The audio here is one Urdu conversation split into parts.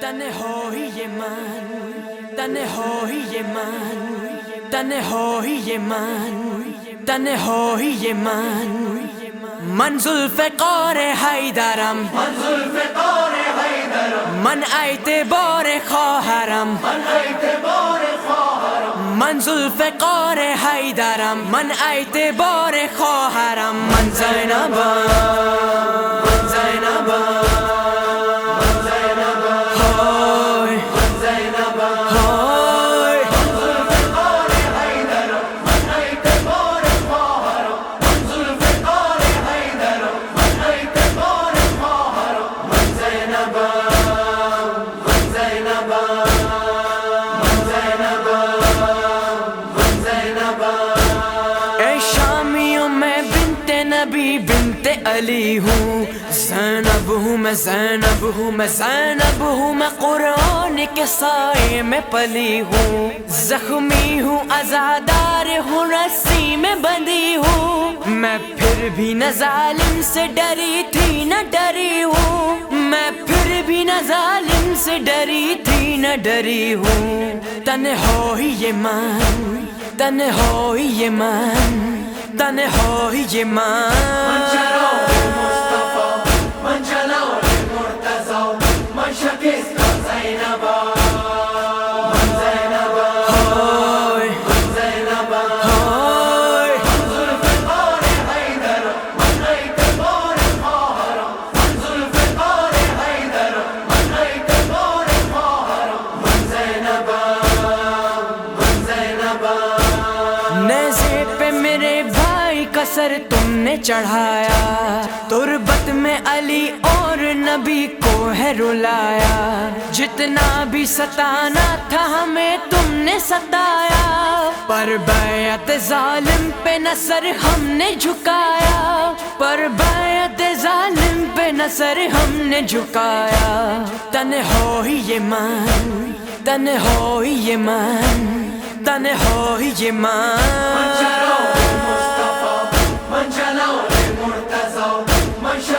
تن ہو ہی یہ مان، تن ہو ہی یہ مان، تن ہو ہی یہ مان، تن ہو ہی یہ مان۔ منزل فقار حیدرم، من ایت بار خواهرم۔ من زلفقار حیدرم، من ایت بار خواهرم۔ من زینبم علی ہوں، زینب ہوں، میں زینب ہوں، میں زینب ہوں، میں قرآن کے سائے میں پلی ہوں۔ زخمی ہوں ازادار ہوں، رسی میں بندی ہوں۔ میں پھر بھی نہ ظالم سے ڈری تھی، نہ ڈری ہوں۔ میں پھر بھی نہ ظالم سے ڈری تھی، نہ ڈری ہوں۔ تن ہو ہی یہ مان تن ہو ہی یہ مان تن ہو ہی یہ مان های سر تم نے چڑھایا، تربت میں علی اور نبی کو ہے رلایا۔ جتنا بھی ستانا تھا ہمیں تم نے ستایا۔ پر بیعت ظالم پہ نصر ہم نے جھکایا۔ پر بیعت ظالم پہ نصر ہم نے جھکایا۔ تن ہو ہی یہ مان، تن ہو ہی یہ مان، تن ہو ہی یہ مان۔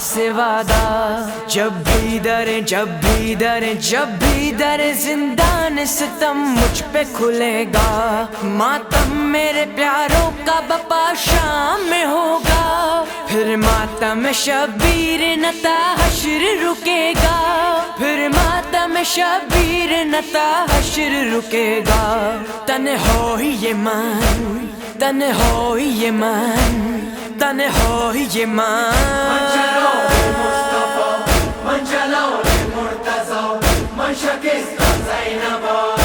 سے وعدہ۔ جب بھی در جب بھی در جب بھی در زندان ستم مجھ پہ کھلے گا۔ ماتم میرے پیاروں کا بپا شام میں ہوگا۔ پھر ماتم شبیر نتا حشر رکے گا۔ پھر ماتم شبیر نتا حشر رکے گا۔ تن ہو ہی یہ مان تن ہو ہی یہ مان تن ہو ہی یہ مان های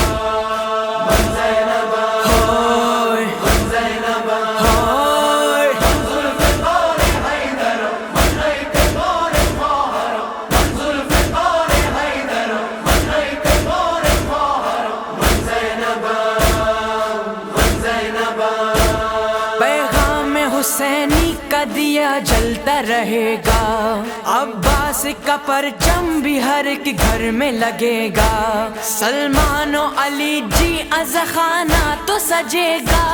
کا دیا جلتا رہے گا۔ عباس کا پرچم بھی ہر ایک گھر میں لگے گا۔ سلمان و علی جی از خانہ تو سجے گا۔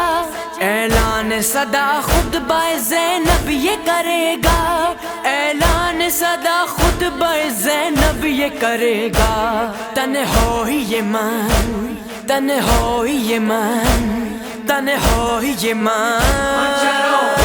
اعلان صدا خود بائے زینب یہ کرے گا۔ اعلان صدا خود بائے زینب یہ کرے گا۔ تن ہو ہی یہ مان تن ہو ہی یہ مان تن ہو ہی یہ من۔